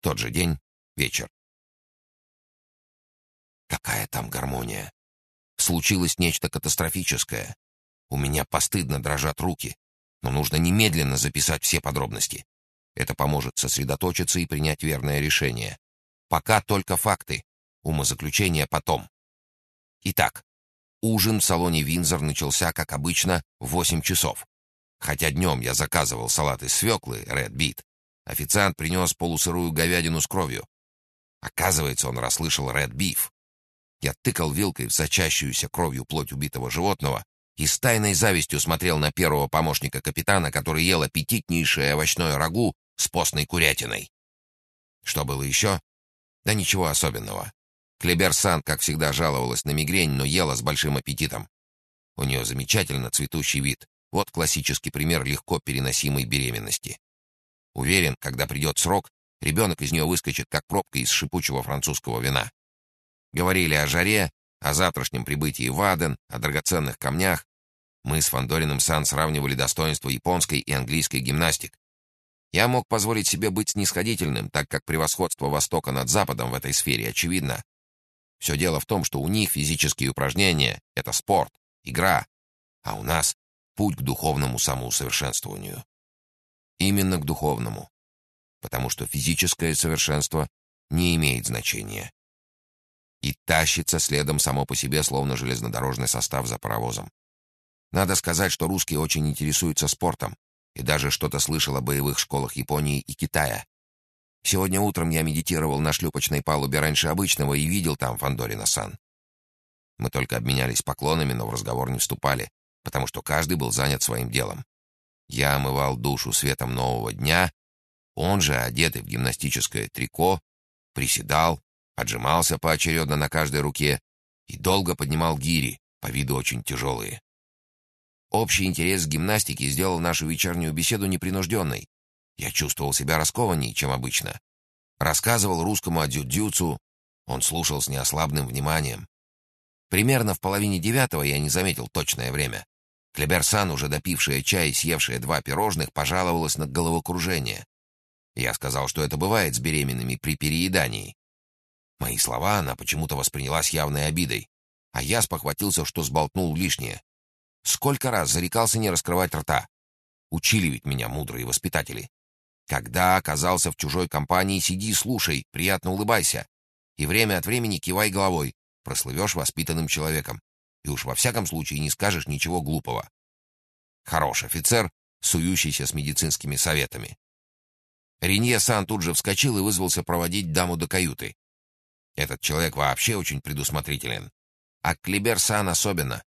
Тот же день, вечер. Какая там гармония? Случилось нечто катастрофическое. У меня постыдно дрожат руки, но нужно немедленно записать все подробности. Это поможет сосредоточиться и принять верное решение. Пока только факты, умозаключения потом. Итак, ужин в салоне «Винзор» начался, как обычно, в 8 часов. Хотя днем я заказывал салат из свеклы, Red Beat, официант принес полусырую говядину с кровью. Оказывается, он расслышал Red Beef. Я тыкал вилкой в сочащуюся кровью плоть убитого животного и с тайной завистью смотрел на первого помощника капитана, который ел аппетитнейшее овощное рагу с постной курятиной. Что было еще? Да ничего особенного. Клебер-сан, как всегда, жаловалась на мигрень, но ела с большим аппетитом. У нее замечательно цветущий вид. Вот классический пример легко переносимой беременности. Уверен, когда придет срок, ребенок из нее выскочит, как пробка из шипучего французского вина. Говорили о жаре, о завтрашнем прибытии в Аден, о драгоценных камнях. Мы с Фандориным Сан сравнивали достоинства японской и английской гимнастик. Я мог позволить себе быть снисходительным, так как превосходство Востока над Западом в этой сфере очевидно. Все дело в том, что у них физические упражнения — это спорт, игра, а у нас — путь к духовному самоусовершенствованию. Именно к духовному, потому что физическое совершенство не имеет значения. И тащится следом само по себе, словно железнодорожный состав за паровозом. Надо сказать, что русские очень интересуются спортом, и даже что-то слышал о боевых школах Японии и Китая. Сегодня утром я медитировал на шлюпочной палубе раньше обычного и видел там Фандорина-сан. Мы только обменялись поклонами, но в разговор не вступали, потому что каждый был занят своим делом. Я омывал душу светом нового дня, он же, одетый в гимнастическое трико, приседал, отжимался поочередно на каждой руке и долго поднимал гири, по виду очень тяжелые. Общий интерес к гимнастике сделал нашу вечернюю беседу непринужденной. Я чувствовал себя раскованней, чем обычно. Рассказывал русскому о дзюдзюцу, он слушал с неослабным вниманием. Примерно в половине девятого я не заметил точное время. Клеберсан, уже допившая чай и съевшая два пирожных, пожаловалась на головокружение. Я сказал, что это бывает с беременными при переедании. Мои слова она почему-то восприняла с явной обидой, а я спохватился, что сболтнул лишнее. Сколько раз зарекался не раскрывать рта. Учили ведь меня мудрые воспитатели. Когда оказался в чужой компании, сиди и слушай, приятно улыбайся. И время от времени кивай головой, прослывешь воспитанным человеком. И уж во всяком случае не скажешь ничего глупого. Хорош офицер, сующийся с медицинскими советами. Ренье-сан тут же вскочил и вызвался проводить даму до каюты. Этот человек вообще очень предусмотрителен. А Клибер-сан особенно.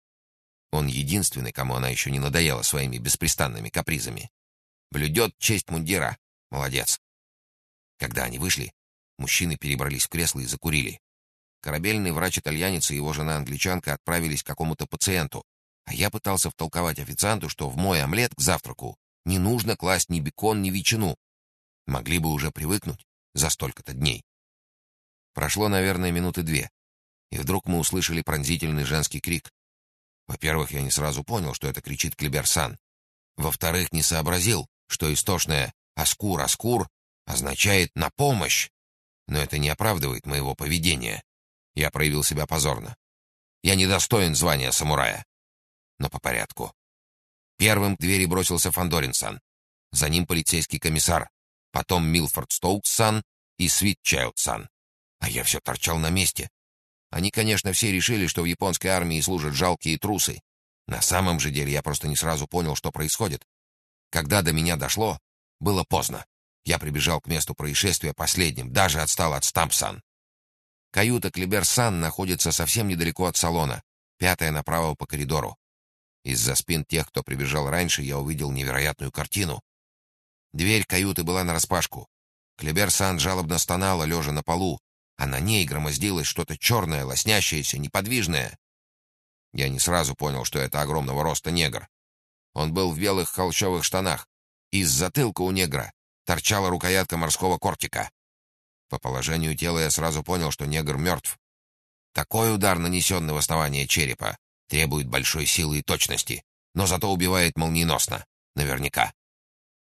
Он единственный, кому она еще не надоела своими беспрестанными капризами. Блюдет честь мундира. Молодец. Когда они вышли, мужчины перебрались в кресло и закурили. Корабельный врач-итальянец и его жена-англичанка отправились к какому-то пациенту, а я пытался втолковать официанту, что в мой омлет к завтраку не нужно класть ни бекон, ни ветчину. Могли бы уже привыкнуть за столько-то дней. Прошло, наверное, минуты две, и вдруг мы услышали пронзительный женский крик. Во-первых, я не сразу понял, что это кричит Клиберсан. Во-вторых, не сообразил, что истошное «Аскур, Аскур» означает «на помощь». Но это не оправдывает моего поведения. Я проявил себя позорно. Я недостоин звания самурая. Но по порядку. Первым к двери бросился Фандоринсан. За ним полицейский комиссар. Потом Милфорд Стоукс-сан и Свит Чайлд-сан. А я все торчал на месте, они, конечно, все решили, что в японской армии служат жалкие трусы. На самом же деле я просто не сразу понял, что происходит. Когда до меня дошло, было поздно. Я прибежал к месту происшествия последним, даже отстал от Стампсан. Каюта Клиберсан находится совсем недалеко от салона, пятая направо по коридору. Из-за спин тех, кто прибежал раньше, я увидел невероятную картину. Дверь каюты была нараспашку. Клиберсан жалобно стонала, лежа на полу, а на ней громоздилось что-то черное, лоснящееся, неподвижное. Я не сразу понял, что это огромного роста негр. Он был в белых холщовых штанах. Из затылка у негра торчала рукоятка морского кортика. По положению тела я сразу понял, что негр мертв. Такой удар, нанесенный в основание черепа, требует большой силы и точности, но зато убивает молниеносно. Наверняка.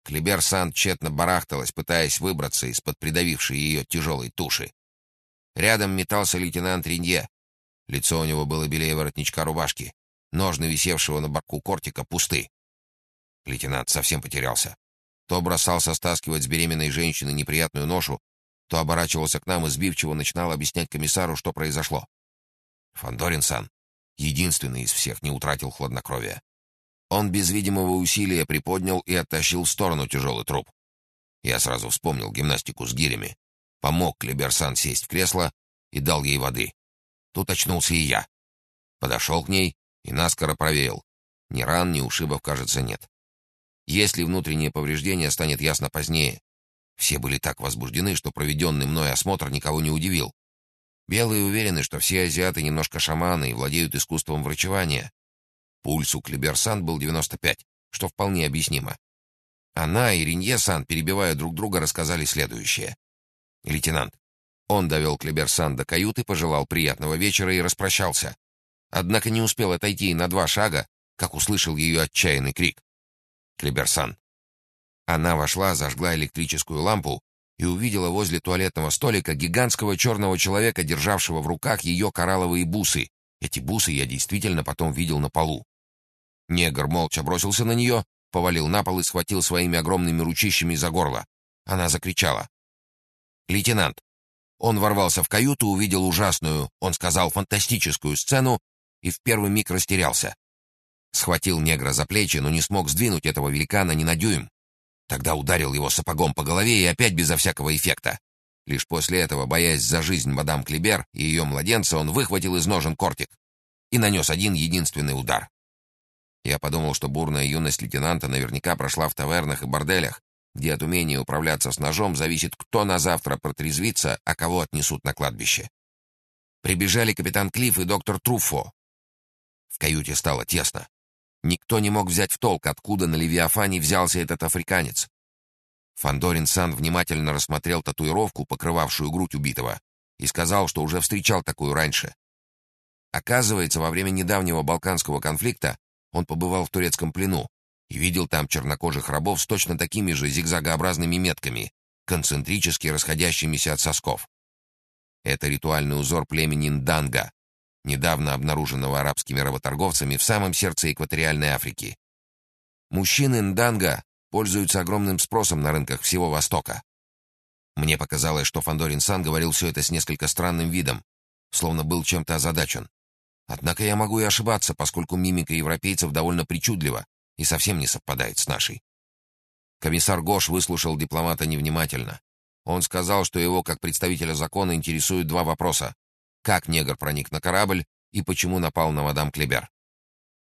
Клибер Сан тщетно барахталась, пытаясь выбраться из-под придавившей ее тяжелой туши. Рядом метался лейтенант Ринье. Лицо у него было белее воротничка рубашки. Ножны, висевшего на боку кортика, пусты. Лейтенант совсем потерялся. То бросался стаскивать с беременной женщины неприятную ношу, то оборачивался к нам и сбивчиво начинал объяснять комиссару, что произошло. Фандорин-сан, единственный из всех, не утратил хладнокровия. Он без видимого усилия приподнял и оттащил в сторону тяжелый труп. Я сразу вспомнил гимнастику с гирями. Помог Клеберсан сесть в кресло и дал ей воды. Тут очнулся и я. Подошел к ней и наскоро проверил. Ни ран, ни ушибов, кажется, нет. Если внутреннее повреждение станет ясно позднее. Все были так возбуждены, что проведенный мной осмотр никого не удивил. Белые уверены, что все азиаты немножко шаманы и владеют искусством врачевания. Пульс у Клиберсан был 95, что вполне объяснимо. Она и Ринье-сан, перебивая друг друга, рассказали следующее. Лейтенант. Он довел Клиберсан до каюты, пожелал приятного вечера и распрощался. Однако не успел отойти на два шага, как услышал ее отчаянный крик. Клиберсан. Она вошла, зажгла электрическую лампу и увидела возле туалетного столика гигантского черного человека, державшего в руках ее коралловые бусы. Эти бусы я действительно потом видел на полу. Негр молча бросился на нее, повалил на пол и схватил своими огромными ручищами за горло. Она закричала. «Лейтенант!» Он ворвался в каюту, увидел ужасную, он сказал, фантастическую сцену и в первый миг растерялся. Схватил негра за плечи, но не смог сдвинуть этого великана ни на дюйм. Тогда ударил его сапогом по голове и опять безо всякого эффекта. Лишь после этого, боясь за жизнь мадам Клибер и ее младенца, он выхватил из ножен кортик и нанес один единственный удар. Я подумал, что бурная юность лейтенанта наверняка прошла в тавернах и борделях, где от умения управляться с ножом зависит, кто на завтра протрезвится, а кого отнесут на кладбище. Прибежали капитан Клифф и доктор Труффо. В каюте стало тесно. Никто не мог взять в толк, откуда на Левиафане взялся этот африканец. Фандорин Сан внимательно рассмотрел татуировку, покрывавшую грудь убитого, и сказал, что уже встречал такую раньше. Оказывается, во время недавнего балканского конфликта он побывал в турецком плену и видел там чернокожих рабов с точно такими же зигзагообразными метками, концентрически расходящимися от сосков. Это ритуальный узор племени Нданга, недавно обнаруженного арабскими работорговцами в самом сердце экваториальной Африки. Мужчины Нданга пользуются огромным спросом на рынках всего Востока. Мне показалось, что Фандорин Сан говорил все это с несколько странным видом, словно был чем-то озадачен. Однако я могу и ошибаться, поскольку мимика европейцев довольно причудлива и совсем не совпадает с нашей. Комиссар Гош выслушал дипломата невнимательно. Он сказал, что его, как представителя закона, интересуют два вопроса как негр проник на корабль и почему напал на мадам Клебер.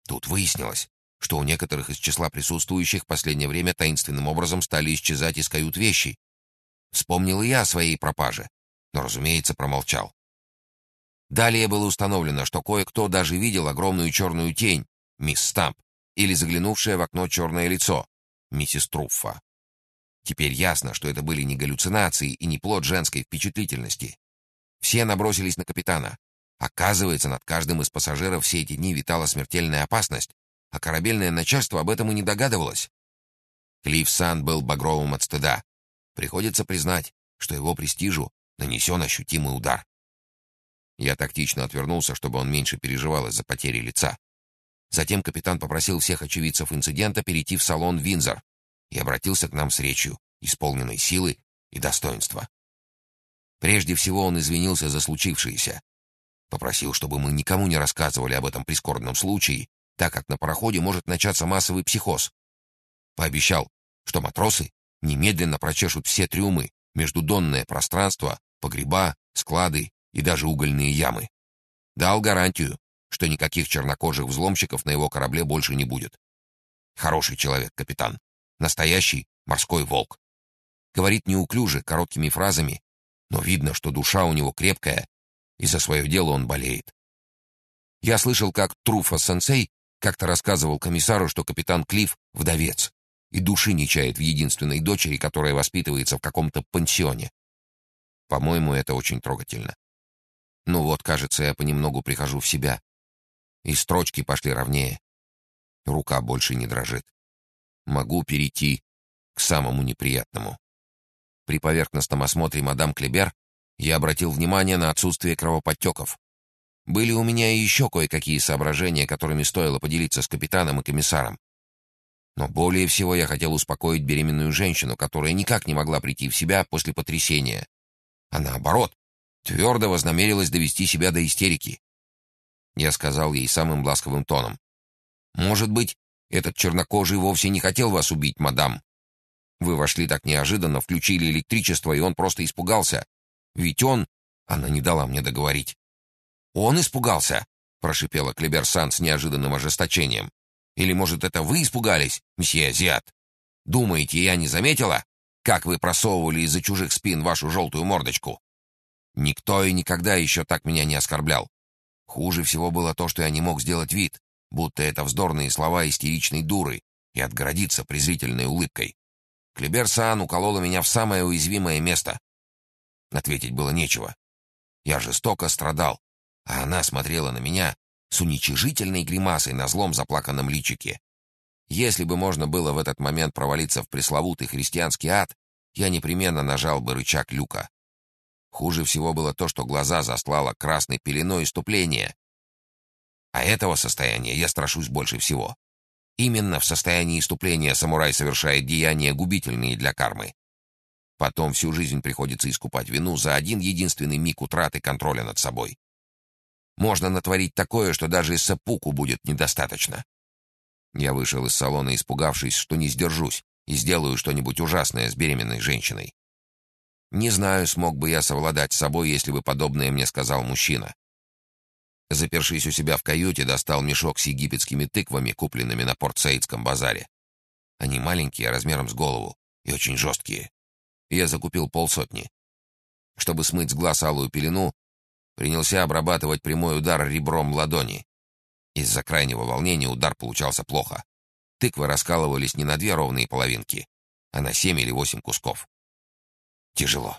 Тут выяснилось, что у некоторых из числа присутствующих в последнее время таинственным образом стали исчезать из кают вещи. Вспомнил и я о своей пропаже, но, разумеется, промолчал. Далее было установлено, что кое-кто даже видел огромную черную тень, мисс Стамп, или заглянувшее в окно черное лицо, миссис Труффа. Теперь ясно, что это были не галлюцинации и не плод женской впечатлительности. Все набросились на капитана. Оказывается, над каждым из пассажиров все эти дни витала смертельная опасность, а корабельное начальство об этом и не догадывалось. Клифф Сан был багровым от стыда. Приходится признать, что его престижу нанесен ощутимый удар. Я тактично отвернулся, чтобы он меньше переживал из-за потери лица. Затем капитан попросил всех очевидцев инцидента перейти в салон «Винзор» и обратился к нам с речью, исполненной силы и достоинства. Прежде всего он извинился за случившееся. Попросил, чтобы мы никому не рассказывали об этом прискорбном случае, так как на пароходе может начаться массовый психоз. Пообещал, что матросы немедленно прочешут все трюмы, междудонное пространство, погреба, склады и даже угольные ямы. Дал гарантию, что никаких чернокожих взломщиков на его корабле больше не будет. Хороший человек, капитан. Настоящий морской волк. Говорит неуклюже, короткими фразами, но видно, что душа у него крепкая, и за свое дело он болеет. Я слышал, как Труфа-сенсей как-то рассказывал комиссару, что капитан Клифф — вдовец, и души не чает в единственной дочери, которая воспитывается в каком-то пансионе. По-моему, это очень трогательно. Ну вот, кажется, я понемногу прихожу в себя. И строчки пошли ровнее. Рука больше не дрожит. Могу перейти к самому неприятному. При поверхностном осмотре мадам Клебер я обратил внимание на отсутствие кровоподтеков. Были у меня и еще кое-какие соображения, которыми стоило поделиться с капитаном и комиссаром. Но более всего я хотел успокоить беременную женщину, которая никак не могла прийти в себя после потрясения. А наоборот, твердо вознамерилась довести себя до истерики. Я сказал ей самым ласковым тоном. «Может быть, этот чернокожий вовсе не хотел вас убить, мадам. Вы вошли так неожиданно, включили электричество, и он просто испугался. Ведь он...» Она не дала мне договорить. «Он испугался?» — прошипела Клеберсан с неожиданным ожесточением. «Или, может, это вы испугались, месье Азиат? Думаете, я не заметила, как вы просовывали из-за чужих спин вашу желтую мордочку? Никто и никогда еще так меня не оскорблял. Хуже всего было то, что я не мог сделать вид, будто это вздорные слова истеричной дуры, и отгородиться презрительной улыбкой. Клеберсан уколола меня в самое уязвимое место. Ответить было нечего. Я жестоко страдал, а она смотрела на меня с уничижительной гримасой на злом заплаканном личике. Если бы можно было в этот момент провалиться в пресловутый христианский ад, я непременно нажал бы рычаг люка. Хуже всего было то, что глаза застлало красной пеленой иступления. А этого состояния я страшусь больше всего. Именно в состоянии иступления самурай совершает деяния, губительные для кармы. Потом всю жизнь приходится искупать вину за один единственный миг утраты контроля над собой. Можно натворить такое, что даже сапуку будет недостаточно. Я вышел из салона, испугавшись, что не сдержусь и сделаю что-нибудь ужасное с беременной женщиной. Не знаю, смог бы я совладать с собой, если бы подобное мне сказал мужчина. Запершись у себя в каюте, достал мешок с египетскими тыквами, купленными на Порт-Саидском базаре. Они маленькие, размером с голову, и очень жесткие. Я закупил полсотни. Чтобы смыть с глаз алую пелену, принялся обрабатывать прямой удар ребром ладони. Из-за крайнего волнения удар получался плохо. Тыквы раскалывались не на две ровные половинки, а на семь или восемь кусков. Тяжело.